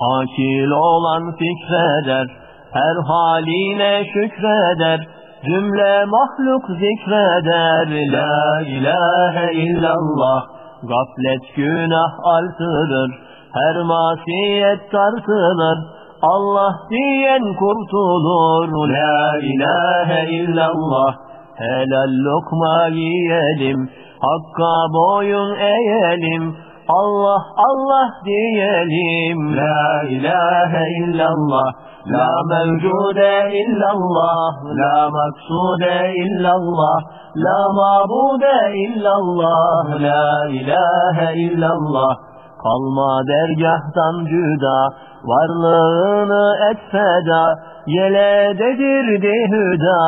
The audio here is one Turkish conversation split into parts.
Akil olan fikreder, her haline şükreder, cümle mahluk zikreder. La ilahe illallah, gaflet günah artırır, her masiyet tartılır. Allah diyen kurtulur. La ilahe illallah, helal lokma yiyelim, Hakka boyun eğelim, Allah Allah diyelim. La ilahe illallah, la mevcude illallah, la maksude illallah, la mabude illallah, la ilahe illallah. Kalma dergahtan cüda, varlığını et feda, yele dedirdi hüda,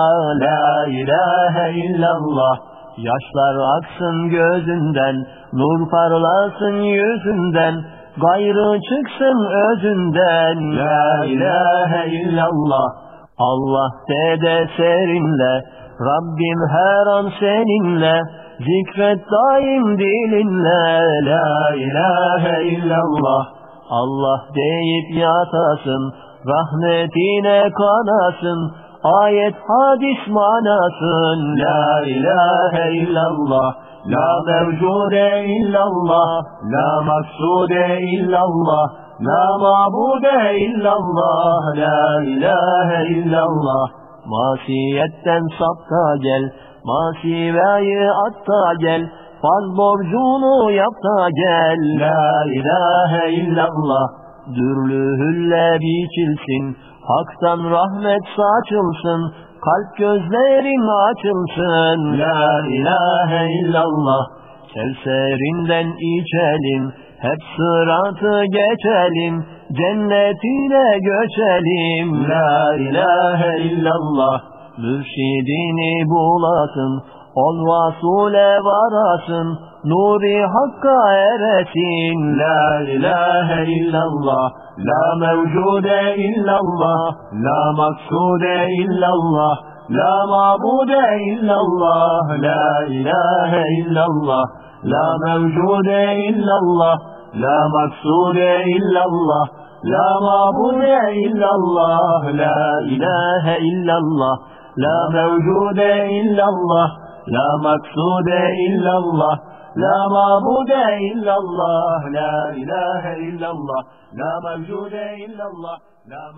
la ilahe illallah. Yaşlar aksın gözünden, nur parlasın yüzünden, gayrı çıksın özünden. La ilahe illallah, Allah de serinle, Rabbim her an seninle, zikret daim dilinle. La ilahe illallah, Allah deyip yatasın, rahmetine kanasın, ayet hadis manasın. La ilahe illallah La mevcude illallah La maksude illallah La mabude illallah La ilahe illallah. Masiyetten sapta gel Masivayı atta gel Faz borcunu yap da gel. La ilahe illallah Dürlü hülle biçilsin Hak'tan rahmet saçılsın, kalp gözlerin açılsın. La ilahe illallah, Kevserinden içelim, hep sıratı geçelim, cennetine göçelim. La ilahe illallah, mürşidini bulasın, Ol vasule varasın, nuri hakka eresin. La ilahe illallah, la mevcude illallah, la maksude illallah, la mabude illallah, la ilahe illallah, la mevcude illallah, la maksude illallah, la mabude illallah, la ilahe illallah, la mevcude illallah, La maksude illallah La mabude illallah La ilahe illallah La mevcude illallah La